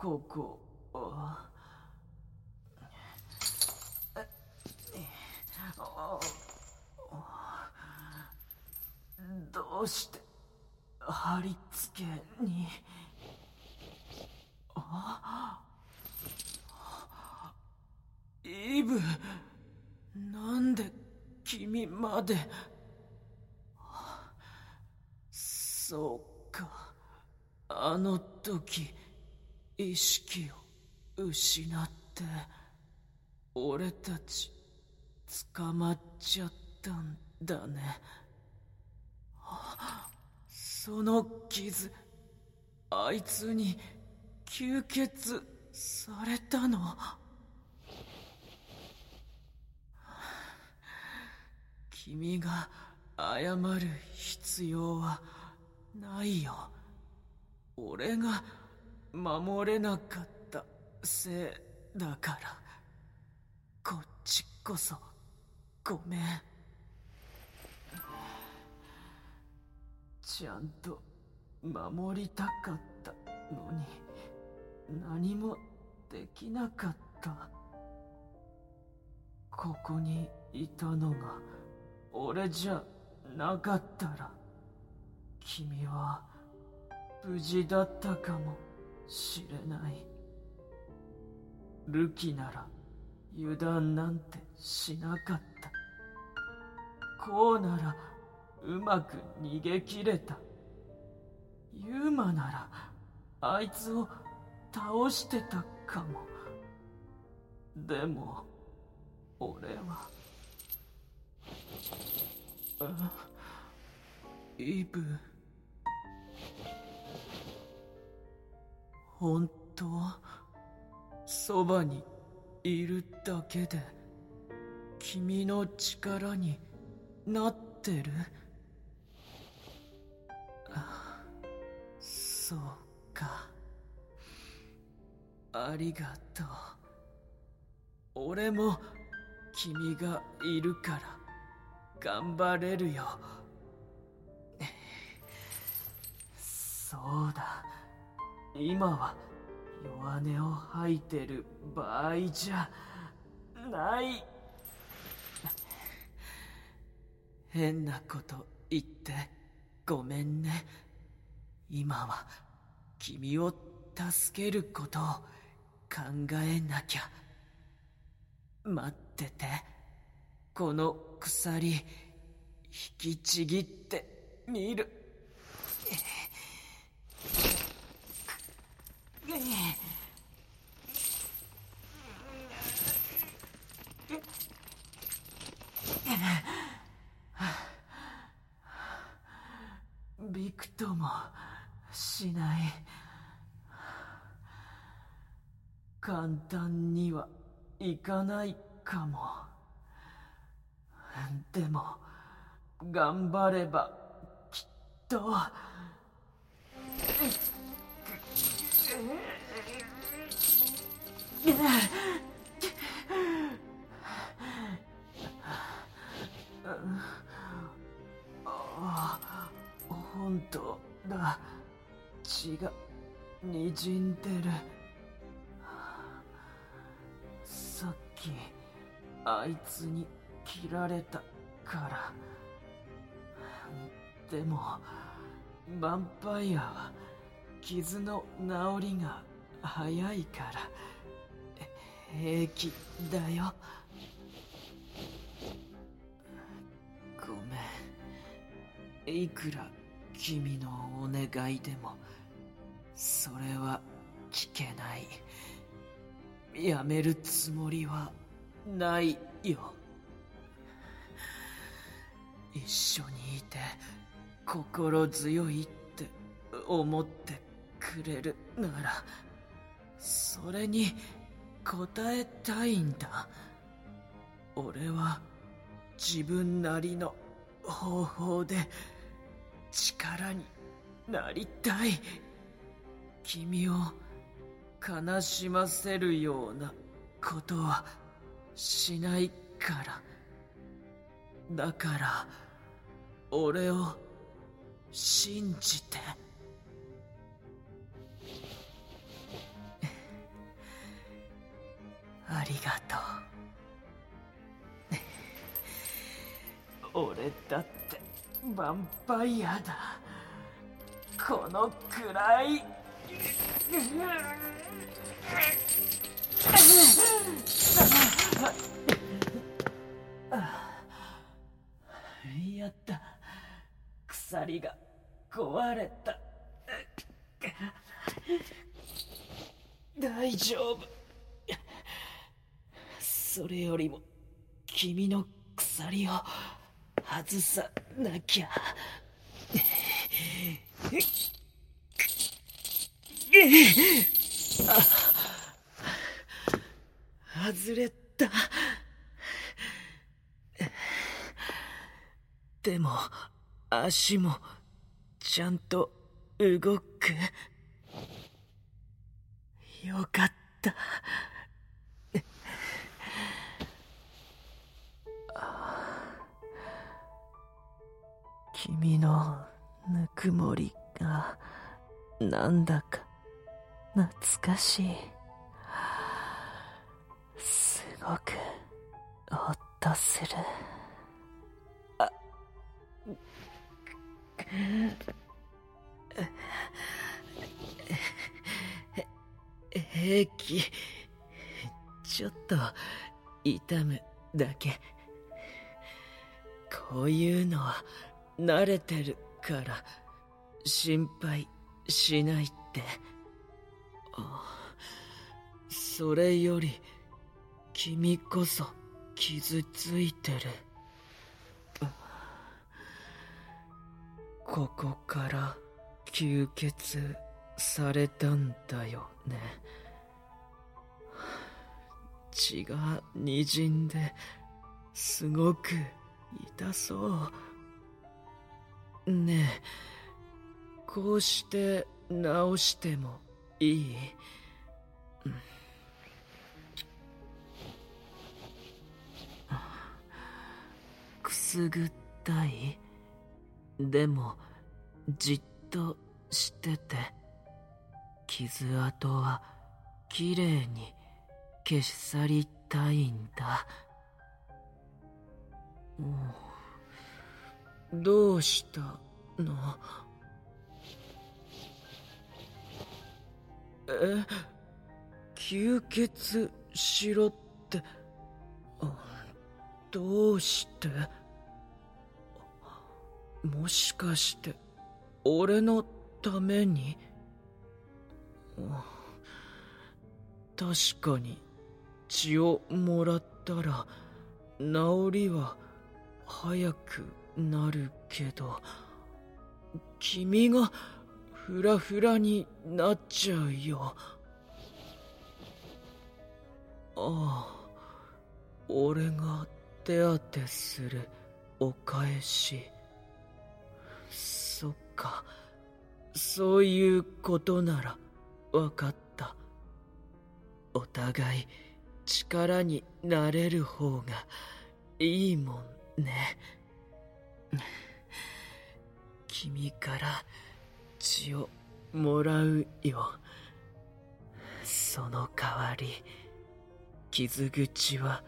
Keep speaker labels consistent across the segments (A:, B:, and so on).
A: ここ。どうして貼り付けに。あイブなんで君まで。そうかあの時。意識を失って俺たち捕まっちゃったんだね。その傷あいつに吸血されたの。君が謝る必要はないよ。俺が守れなかったせいだから。こっちこそ。ごめん。ちゃんと守りたかったのに。何もできなかった。ここにいたのが俺じゃなかったら。君は無事だったかも。しれない。ルキなら油断なんてしなかった。こうならうまく逃げ切れた。ユーマならあいつを倒してたかも。でも俺はあイブ。本当そばにいるだけで君の力になってる？あそうか。ありがとう。俺も君がいるから頑張れるよ。そうだ。今は弱音を吐いてる場合じゃ。ない変なこと言って。ごめんね。今は君を助けることを考えなきゃ。待ってて。この鎖引きちぎってみる。びくともしない。簡単にはいかないかも。でも頑張ればきっと。ああ本当だ。血がにじんでる。さっきあいつに切られたから。でもヴァンパイアは傷の治りが早いから。平気だよ。ごめん。いくら君のお願いでもそれは聞けない。やめるつもりはないよ。一緒にいて心強いって思ってくれるならそれに応えたいんだ。俺は自分なりの方法で力になりたい。君を悲しませるようなことはしないから。だから俺を信じて。ありがとう。俺だってヴァンパイアだ。この暗い。やった。鎖が壊れた。大丈夫。それよりも君の鎖を外さなきゃ。あ外れた。でも足もちゃんと動く。よかった。君のぬくもりがなんだか懐かしい。すごくほっとする。あ平気ちょっと痛むだけこういうのは慣れてるから心配しないって。それより君こそ傷ついてる。ここから吸血されたんだよね。血がにじんですごく痛そう。ねえ。こうして直してもいい、くすぐったい？でもじっとしてて。傷跡はきれいに消し去りたいんだ。どうしたの？え吸血しろって。どうして？もしかして俺のために？確かに血をもらったら治りは早く。なるけど君がフラフラになっちゃうよ。ああ俺が手当てするお返し。そっか。そういうことなら分かった。お互い力になれる方がいいもんね。君から血をもらうよ。その代わり傷口は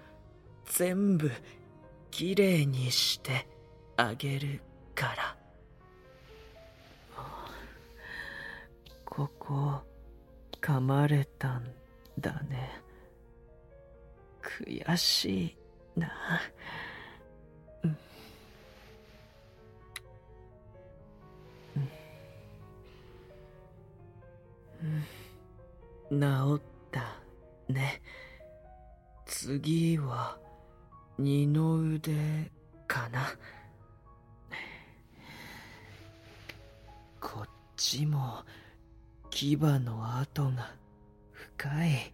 A: 全部きれいにしてあげるから。ここ噛まれたんだね。悔しいな。う治ったね。次は二の腕かな。こっちも牙の跡が深い、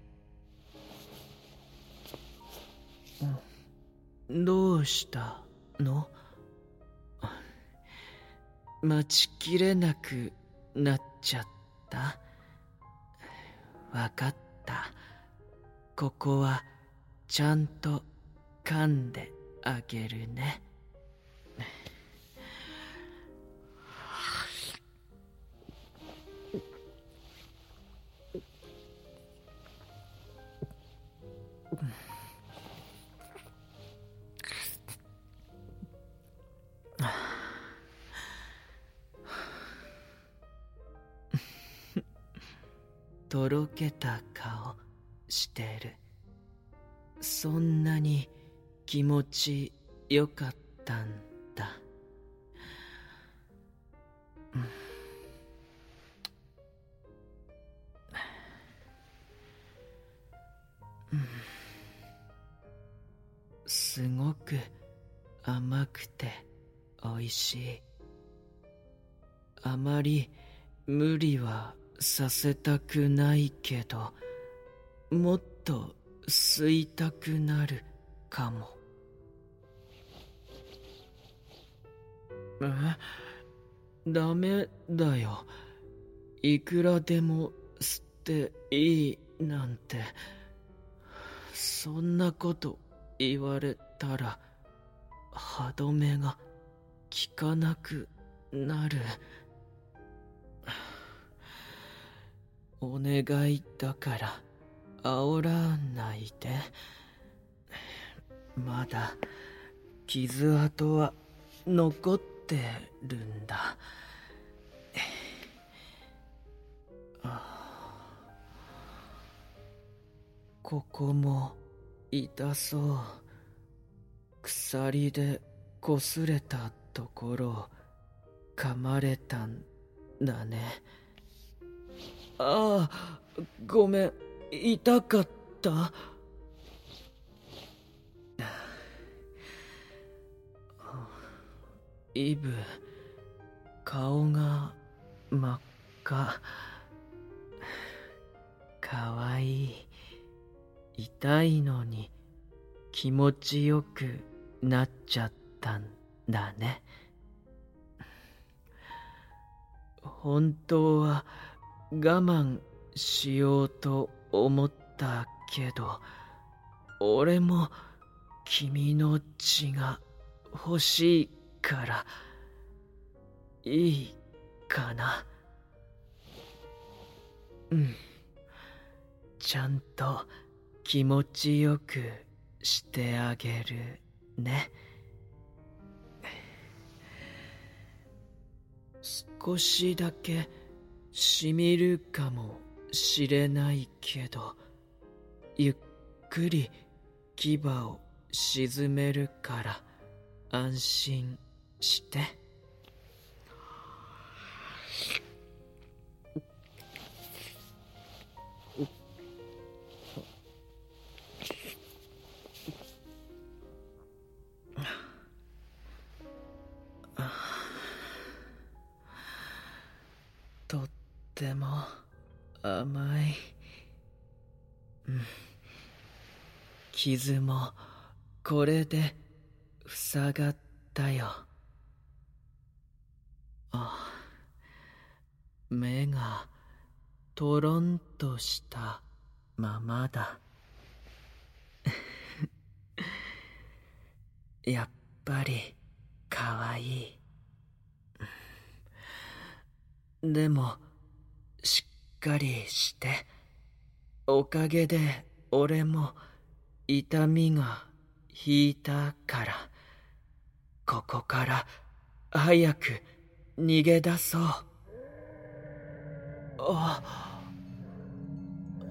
A: どうしたの？待ちきれなくなっちゃった。わかった。ここはちゃんと噛んであげるね。とろけた顔してる。そんなに気持ちよかったんだ、うん。すごく甘くておいしい。あまり無理はさせたくないけどもっと吸いたくなるかも。え？ダメだよ。いくらでも吸っていいなんて。そんなこと言われたら歯止めが効かなくなる。お願いだから煽らないで。まだ傷跡は残ってるんだ。ここも痛そう。鎖で擦れたところ噛まれたんだね。ああごめん。痛かった？イブ顔が真っ赤。かわいい痛いのに気持ちよくなっちゃったんだね。本当は我慢しようと思ったけど俺も君の血が欲しいからいいかな。うん。ちゃんと気持ちよくしてあげるね。少しだけしみるかもしれないけどゆっくり牙を沈めるから安心して。て傷もこれで塞がったよ。あ目がとろんとしたままだ。やっぱりかわいい。でもしっかりして。おかげで俺も痛みが引いたからここから早く逃げ出そう。あ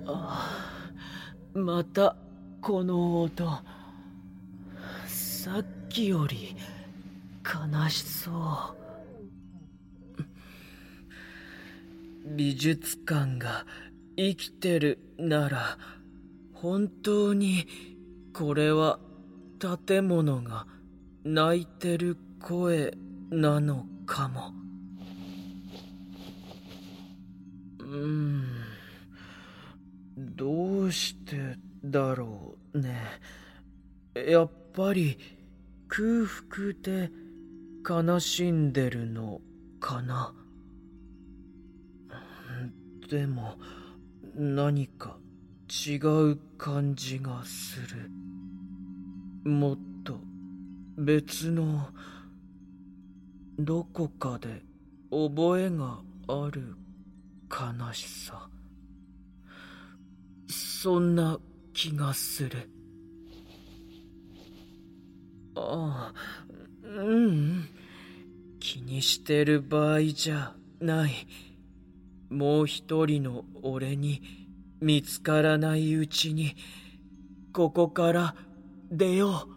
A: あまたこの音。さっきより悲しそう。美術館が生きてるなら本当にこれは建物が泣いてる声なのかも。うん。どうしてだろうね。やっぱり空腹で悲しんでるのかな。でも何か違う感じがする。もっと別のどこかで覚えがある悲しさ。そんな気がする。ああうん。気にしてる場合じゃない。もう一人の俺に見つからないうちにここから出よう。